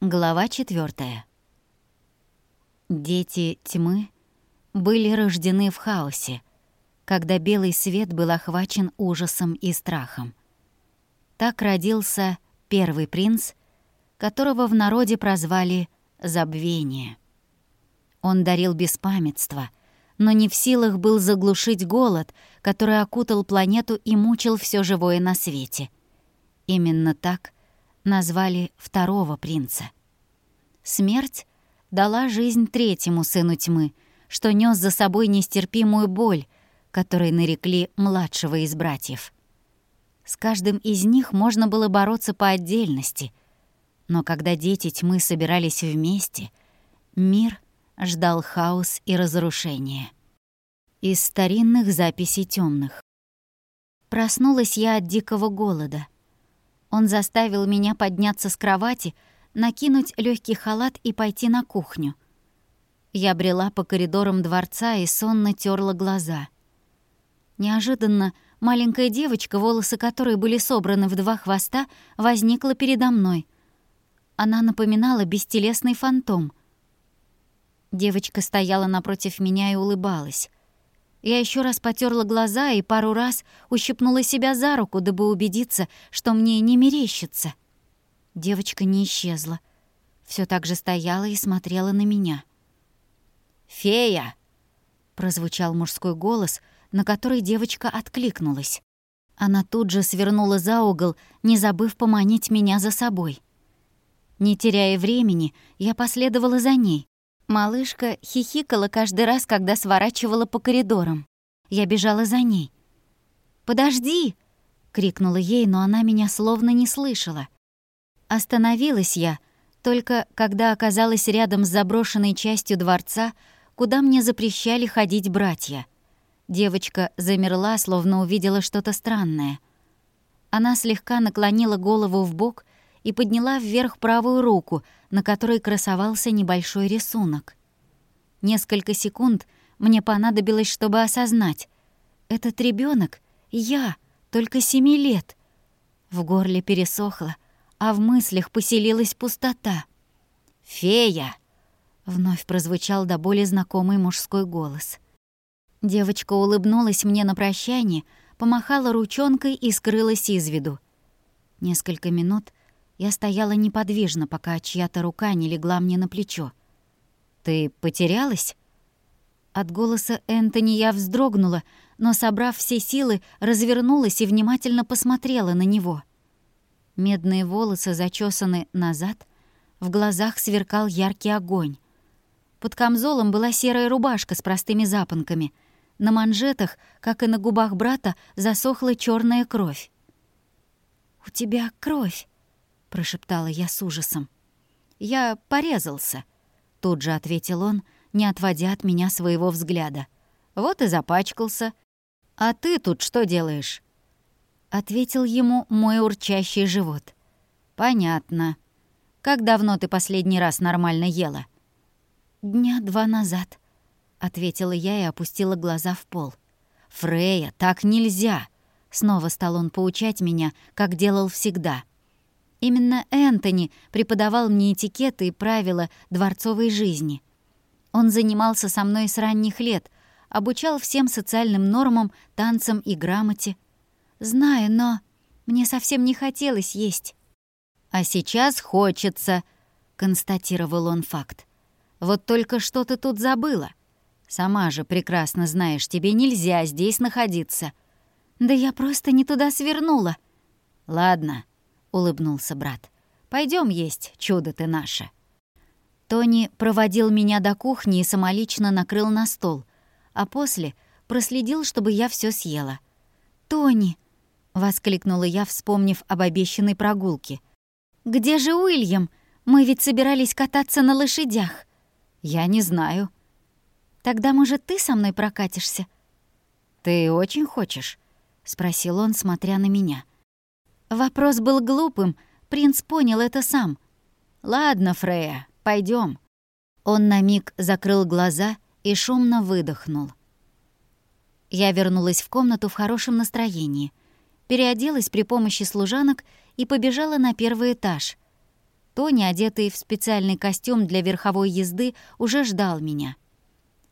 Глава четвертая. Дети тьмы были рождены в хаосе, когда белый свет был охвачен ужасом и страхом. Так родился первый принц, которого в народе прозвали «Забвение». Он дарил беспамятство, но не в силах был заглушить голод, который окутал планету и мучил все живое на свете. Именно так — назвали второго принца. Смерть дала жизнь третьему сыну тьмы, что нес за собой нестерпимую боль, которой нарекли младшего из братьев. С каждым из них можно было бороться по отдельности, но когда дети тьмы собирались вместе, мир ждал хаос и разрушения. Из старинных записей темных. Проснулась я от дикого голода — он заставил меня подняться с кровати, накинуть легкий халат и пойти на кухню. Я брела по коридорам дворца и сонно терла глаза. Неожиданно маленькая девочка, волосы которой были собраны в два хвоста, возникла передо мной. Она напоминала бестелесный фантом. Девочка стояла напротив меня и улыбалась. Я еще раз потерла глаза и пару раз ущипнула себя за руку, дабы убедиться, что мне не мерещится. Девочка не исчезла. Все так же стояла и смотрела на меня. «Фея!» — прозвучал мужской голос, на который девочка откликнулась. Она тут же свернула за угол, не забыв поманить меня за собой. Не теряя времени, я последовала за ней. Малышка хихикала каждый раз, когда сворачивала по коридорам. Я бежала за ней. «Подожди!» — крикнула ей, но она меня словно не слышала. Остановилась я, только когда оказалась рядом с заброшенной частью дворца, куда мне запрещали ходить братья. Девочка замерла, словно увидела что-то странное. Она слегка наклонила голову в бок и подняла вверх правую руку, на которой красовался небольшой рисунок. Несколько секунд мне понадобилось, чтобы осознать. Этот ребенок я, только семи лет. В горле пересохло, а в мыслях поселилась пустота. «Фея!» — вновь прозвучал до боли знакомый мужской голос. Девочка улыбнулась мне на прощание, помахала ручонкой и скрылась из виду. Несколько минут я стояла неподвижно, пока чья-то рука не легла мне на плечо. «Ты потерялась?» От голоса Энтони я вздрогнула, но, собрав все силы, развернулась и внимательно посмотрела на него. Медные волосы зачесаны назад, в глазах сверкал яркий огонь. Под камзолом была серая рубашка с простыми запонками. На манжетах, как и на губах брата, засохла черная кровь. «У тебя кровь!» — прошептала я с ужасом. «Я порезался», — тут же ответил он, не отводя от меня своего взгляда. «Вот и запачкался. А ты тут что делаешь?» Ответил ему мой урчащий живот. «Понятно. Как давно ты последний раз нормально ела?» «Дня два назад», — ответила я и опустила глаза в пол. «Фрея, так нельзя!» Снова стал он поучать меня, как делал всегда. Именно Энтони преподавал мне этикеты и правила дворцовой жизни. Он занимался со мной с ранних лет, обучал всем социальным нормам, танцам и грамоте. Знаю, но мне совсем не хотелось есть. «А сейчас хочется», — констатировал он факт. «Вот только что ты тут забыла. Сама же прекрасно знаешь, тебе нельзя здесь находиться». «Да я просто не туда свернула». «Ладно, — улыбнулся брат. Пойдем есть, чудо ты наше». Тони проводил меня до кухни и самолично накрыл на стол, а после проследил, чтобы я все съела. «Тони!» — воскликнула я, вспомнив об обещанной прогулке. «Где же Уильям? Мы ведь собирались кататься на лошадях». «Я не знаю». «Тогда, может, ты со мной прокатишься?» «Ты очень хочешь?» — спросил он, смотря на меня. Вопрос был глупым, принц понял это сам. «Ладно, Фрея, пойдем. Он на миг закрыл глаза и шумно выдохнул. Я вернулась в комнату в хорошем настроении, переоделась при помощи служанок и побежала на первый этаж. Тони, одетый в специальный костюм для верховой езды, уже ждал меня.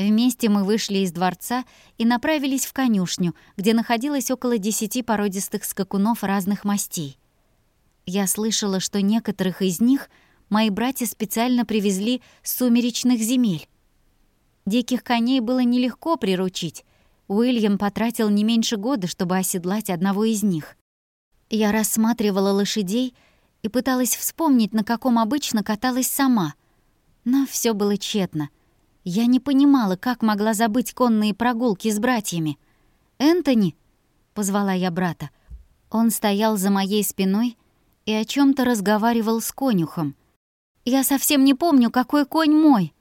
Вместе мы вышли из дворца и направились в конюшню, где находилось около десяти породистых скакунов разных мастей. Я слышала, что некоторых из них мои братья специально привезли с сумеречных земель. Диких коней было нелегко приручить. Уильям потратил не меньше года, чтобы оседлать одного из них. Я рассматривала лошадей и пыталась вспомнить, на каком обычно каталась сама. Но все было тщетно. Я не понимала, как могла забыть конные прогулки с братьями. «Энтони!» — позвала я брата. Он стоял за моей спиной и о чем то разговаривал с конюхом. «Я совсем не помню, какой конь мой!»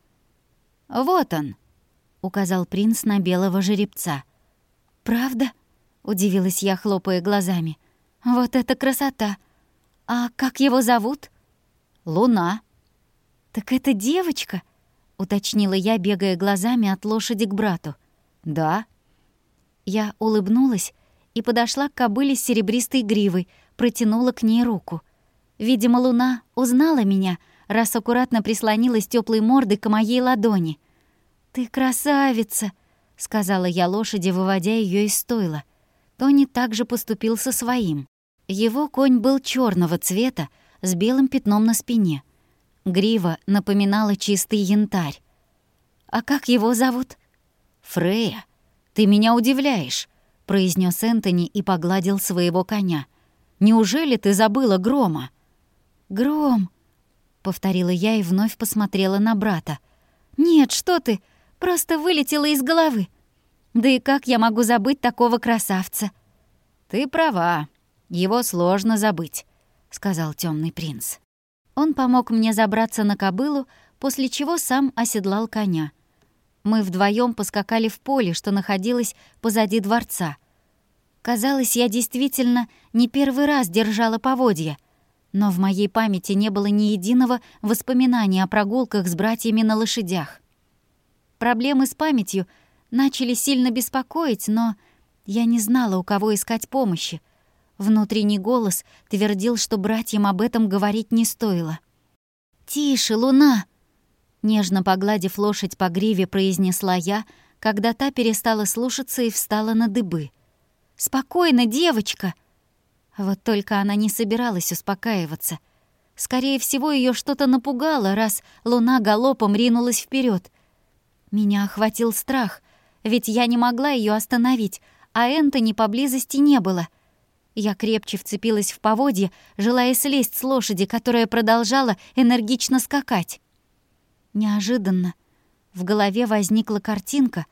«Вот он!» — указал принц на белого жеребца. «Правда?» — удивилась я, хлопая глазами. «Вот это красота! А как его зовут?» «Луна». «Так это девочка?» — уточнила я, бегая глазами от лошади к брату. «Да». Я улыбнулась и подошла к кобыле с серебристой гривой, протянула к ней руку. Видимо, луна узнала меня, раз аккуратно прислонилась теплой мордой к моей ладони. «Ты красавица!» — сказала я лошади, выводя ее из стойла. Тони также поступил со своим. Его конь был черного цвета, с белым пятном на спине. Грива напоминала чистый янтарь. «А как его зовут?» «Фрея, ты меня удивляешь», — произнес Энтони и погладил своего коня. «Неужели ты забыла грома?» «Гром», — повторила я и вновь посмотрела на брата. «Нет, что ты, просто вылетела из головы. Да и как я могу забыть такого красавца?» «Ты права, его сложно забыть», — сказал темный принц. Он помог мне забраться на кобылу, после чего сам оседлал коня. Мы вдвоем поскакали в поле, что находилось позади дворца. Казалось, я действительно не первый раз держала поводья, но в моей памяти не было ни единого воспоминания о прогулках с братьями на лошадях. Проблемы с памятью начали сильно беспокоить, но я не знала, у кого искать помощи. Внутренний голос твердил, что братьям об этом говорить не стоило. «Тише, луна!» Нежно погладив лошадь по гриве, произнесла я, когда та перестала слушаться и встала на дыбы. «Спокойно, девочка!» Вот только она не собиралась успокаиваться. Скорее всего, ее что-то напугало, раз луна галопом ринулась вперед. Меня охватил страх, ведь я не могла ее остановить, а Энтони поблизости не было. Я крепче вцепилась в поводье, желая слезть с лошади, которая продолжала энергично скакать. Неожиданно в голове возникла картинка,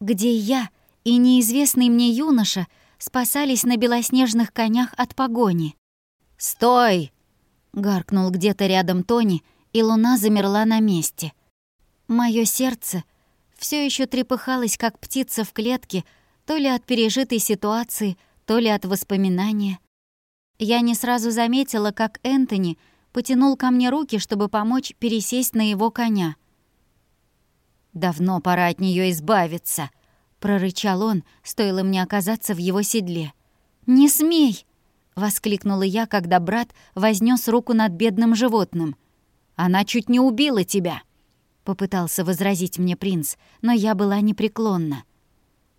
где я и неизвестный мне юноша спасались на белоснежных конях от погони. «Стой!» — гаркнул где-то рядом Тони, и луна замерла на месте — Моё сердце все еще трепыхалось, как птица в клетке, то ли от пережитой ситуации, то ли от воспоминания. Я не сразу заметила, как Энтони потянул ко мне руки, чтобы помочь пересесть на его коня. «Давно пора от нее избавиться», — прорычал он, стоило мне оказаться в его седле. «Не смей!» — воскликнула я, когда брат вознес руку над бедным животным. «Она чуть не убила тебя!» Попытался возразить мне принц, но я была непреклонна.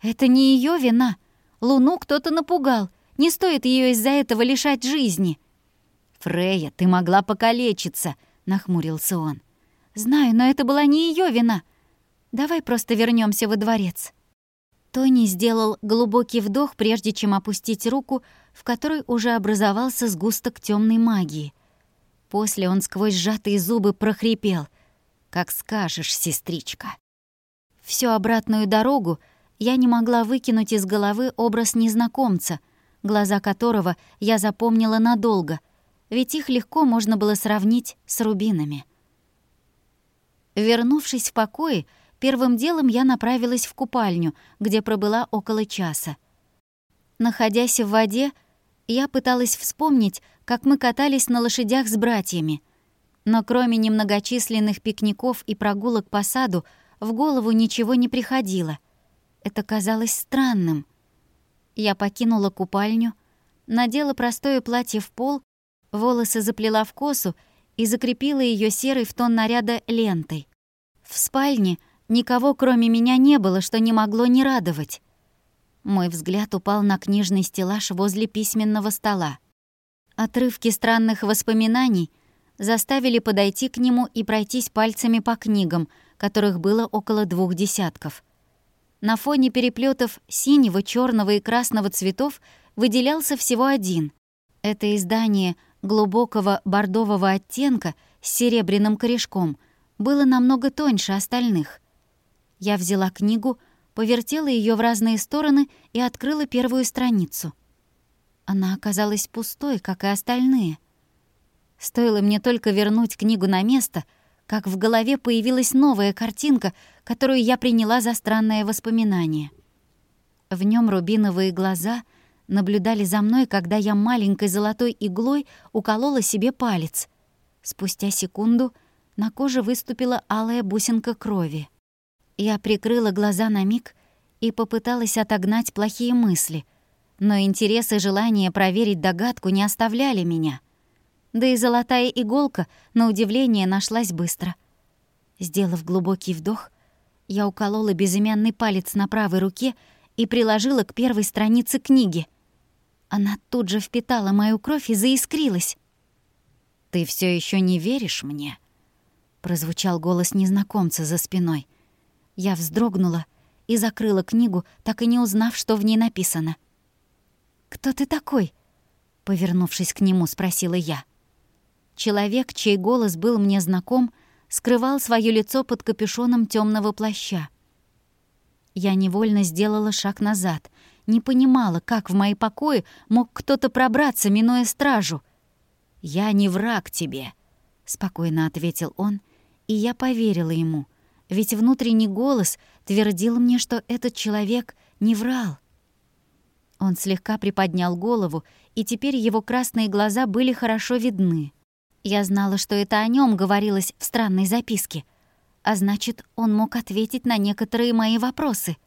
«Это не ее вина. Луну кто-то напугал. Не стоит ее из-за этого лишать жизни». «Фрея, ты могла покалечиться», — нахмурился он. «Знаю, но это была не ее вина. Давай просто вернемся во дворец». Тони сделал глубокий вдох, прежде чем опустить руку, в которой уже образовался сгусток темной магии. После он сквозь сжатые зубы прохрипел. «Как скажешь, сестричка». Всю обратную дорогу я не могла выкинуть из головы образ незнакомца, глаза которого я запомнила надолго, ведь их легко можно было сравнить с рубинами. Вернувшись в покое, первым делом я направилась в купальню, где пробыла около часа. Находясь в воде, я пыталась вспомнить, как мы катались на лошадях с братьями — но кроме немногочисленных пикников и прогулок по саду, в голову ничего не приходило. Это казалось странным. Я покинула купальню, надела простое платье в пол, волосы заплела в косу и закрепила ее серой в тон наряда лентой. В спальне никого, кроме меня, не было, что не могло не радовать. Мой взгляд упал на книжный стеллаж возле письменного стола. Отрывки странных воспоминаний заставили подойти к нему и пройтись пальцами по книгам, которых было около двух десятков. На фоне переплетов синего, черного и красного цветов выделялся всего один. Это издание глубокого бордового оттенка с серебряным корешком было намного тоньше остальных. Я взяла книгу, повертела ее в разные стороны и открыла первую страницу — она оказалась пустой, как и остальные. Стоило мне только вернуть книгу на место, как в голове появилась новая картинка, которую я приняла за странное воспоминание. В нем рубиновые глаза наблюдали за мной, когда я маленькой золотой иглой уколола себе палец. Спустя секунду на коже выступила алая бусинка крови. Я прикрыла глаза на миг и попыталась отогнать плохие мысли — но интерес и желание проверить догадку не оставляли меня. Да и золотая иголка, на удивление, нашлась быстро. Сделав глубокий вдох, я уколола безымянный палец на правой руке и приложила к первой странице книги. Она тут же впитала мою кровь и заискрилась. «Ты все еще не веришь мне?» Прозвучал голос незнакомца за спиной. Я вздрогнула и закрыла книгу, так и не узнав, что в ней написано — «Кто ты такой?» — повернувшись к нему, спросила я. Человек, чей голос был мне знаком, скрывал свое лицо под капюшоном темного плаща. Я невольно сделала шаг назад, не понимала, как в мои покои мог кто-то пробраться, минуя стражу. «Я не враг тебе», — спокойно ответил он, и я поверила ему, ведь внутренний голос твердил мне, что этот человек не врал. Он слегка приподнял голову, и теперь его красные глаза были хорошо видны. Я знала, что это о нем говорилось в странной записке, а значит, он мог ответить на некоторые мои вопросы.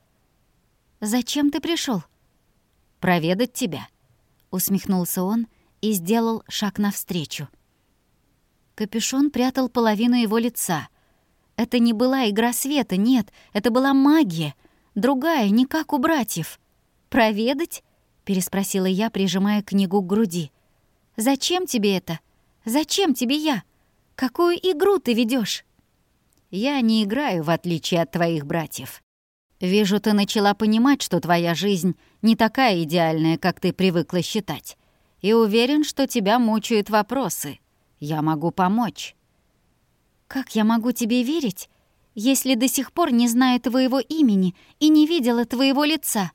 «Зачем ты пришел? «Проведать тебя», — усмехнулся он и сделал шаг навстречу. Капюшон прятал половину его лица. Это не была игра света, нет, это была магия, другая, не как у братьев. «Проведать?» — переспросила я, прижимая книгу к груди. «Зачем тебе это? Зачем тебе я? Какую игру ты ведешь? «Я не играю, в отличие от твоих братьев. Вижу, ты начала понимать, что твоя жизнь не такая идеальная, как ты привыкла считать. И уверен, что тебя мучают вопросы. Я могу помочь». «Как я могу тебе верить, если до сих пор не знаю твоего имени и не видела твоего лица?»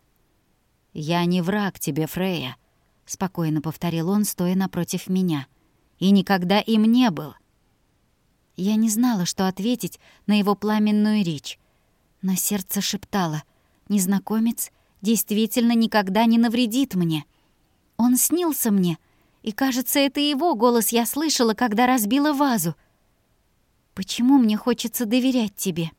«Я не враг тебе, Фрея», — спокойно повторил он, стоя напротив меня. «И никогда им не был». Я не знала, что ответить на его пламенную речь. Но сердце шептало. «Незнакомец действительно никогда не навредит мне. Он снился мне, и, кажется, это его голос я слышала, когда разбила вазу. Почему мне хочется доверять тебе?»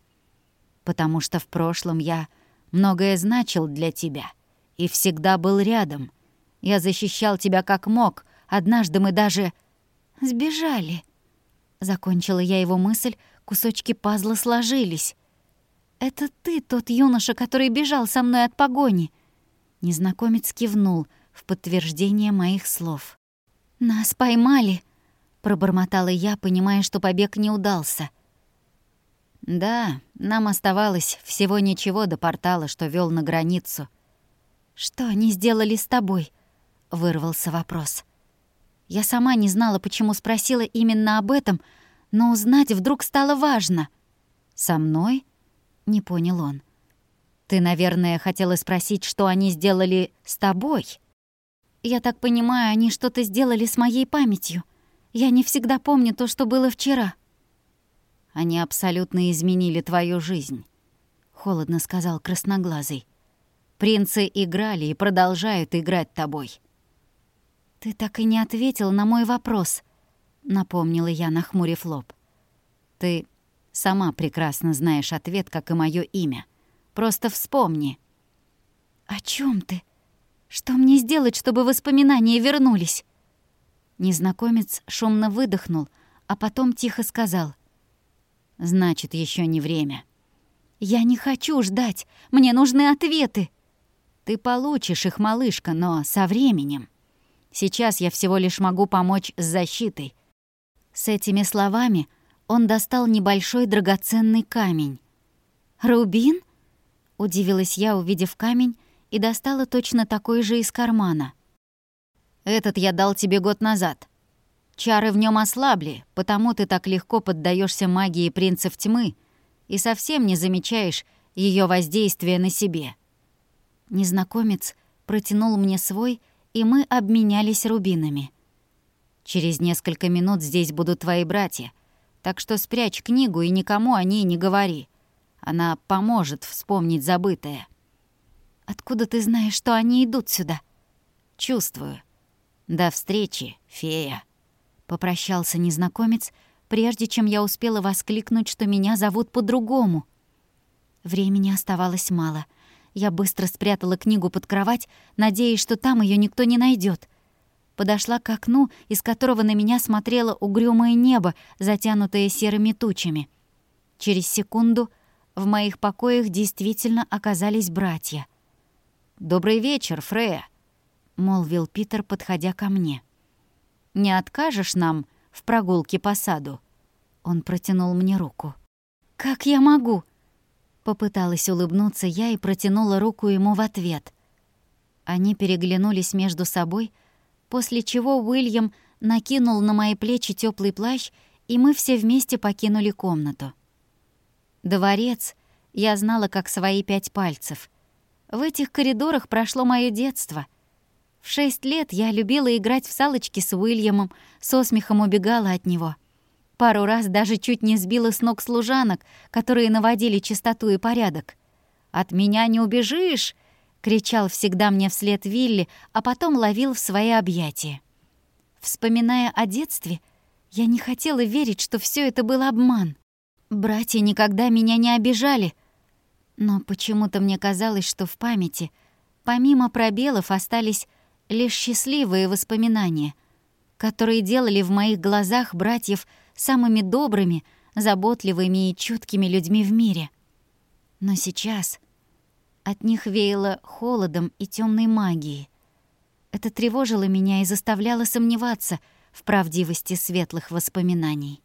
«Потому что в прошлом я многое значил для тебя» и всегда был рядом. Я защищал тебя как мог. Однажды мы даже... Сбежали. Закончила я его мысль, кусочки пазла сложились. «Это ты тот юноша, который бежал со мной от погони?» Незнакомец кивнул в подтверждение моих слов. «Нас поймали!» — пробормотала я, понимая, что побег не удался. «Да, нам оставалось всего ничего до портала, что вел на границу», «Что они сделали с тобой?» — вырвался вопрос. Я сама не знала, почему спросила именно об этом, но узнать вдруг стало важно. «Со мной?» — не понял он. «Ты, наверное, хотела спросить, что они сделали с тобой?» «Я так понимаю, они что-то сделали с моей памятью. Я не всегда помню то, что было вчера». «Они абсолютно изменили твою жизнь», — холодно сказал красноглазый. Принцы играли и продолжают играть тобой». «Ты так и не ответил на мой вопрос», — напомнила я, нахмурив лоб. «Ты сама прекрасно знаешь ответ, как и мое имя. Просто вспомни». «О чем ты? Что мне сделать, чтобы воспоминания вернулись?» Незнакомец шумно выдохнул, а потом тихо сказал. «Значит, еще не время». «Я не хочу ждать. Мне нужны ответы». «Ты получишь их, малышка, но со временем. Сейчас я всего лишь могу помочь с защитой». С этими словами он достал небольшой драгоценный камень. «Рубин?» — удивилась я, увидев камень, и достала точно такой же из кармана. «Этот я дал тебе год назад. Чары в нем ослабли, потому ты так легко поддаешься магии принцев тьмы и совсем не замечаешь ее воздействия на себе». Незнакомец протянул мне свой, и мы обменялись рубинами. «Через несколько минут здесь будут твои братья, так что спрячь книгу и никому о ней не говори. Она поможет вспомнить забытое». «Откуда ты знаешь, что они идут сюда?» «Чувствую. До встречи, фея». Попрощался незнакомец, прежде чем я успела воскликнуть, что меня зовут по-другому. Времени оставалось мало. Я быстро спрятала книгу под кровать, надеясь, что там ее никто не найдет. Подошла к окну, из которого на меня смотрело угрюмое небо, затянутое серыми тучами. Через секунду в моих покоях действительно оказались братья. «Добрый вечер, Фрея», — молвил Питер, подходя ко мне. «Не откажешь нам в прогулке по саду?» Он протянул мне руку. «Как я могу?» Попыталась улыбнуться я и протянула руку ему в ответ. Они переглянулись между собой, после чего Уильям накинул на мои плечи теплый плащ, и мы все вместе покинули комнату. Дворец я знала как свои пять пальцев. В этих коридорах прошло мое детство. В шесть лет я любила играть в салочки с Уильямом, со смехом убегала от него. Пару раз даже чуть не сбила с ног служанок, которые наводили чистоту и порядок. «От меня не убежишь!» — кричал всегда мне вслед Вилли, а потом ловил в свои объятия. Вспоминая о детстве, я не хотела верить, что все это был обман. Братья никогда меня не обижали — но почему-то мне казалось, что в памяти, помимо пробелов, остались лишь счастливые воспоминания, которые делали в моих глазах братьев самыми добрыми, заботливыми и чуткими людьми в мире. Но сейчас от них веяло холодом и темной магией. Это тревожило меня и заставляло сомневаться в правдивости светлых воспоминаний.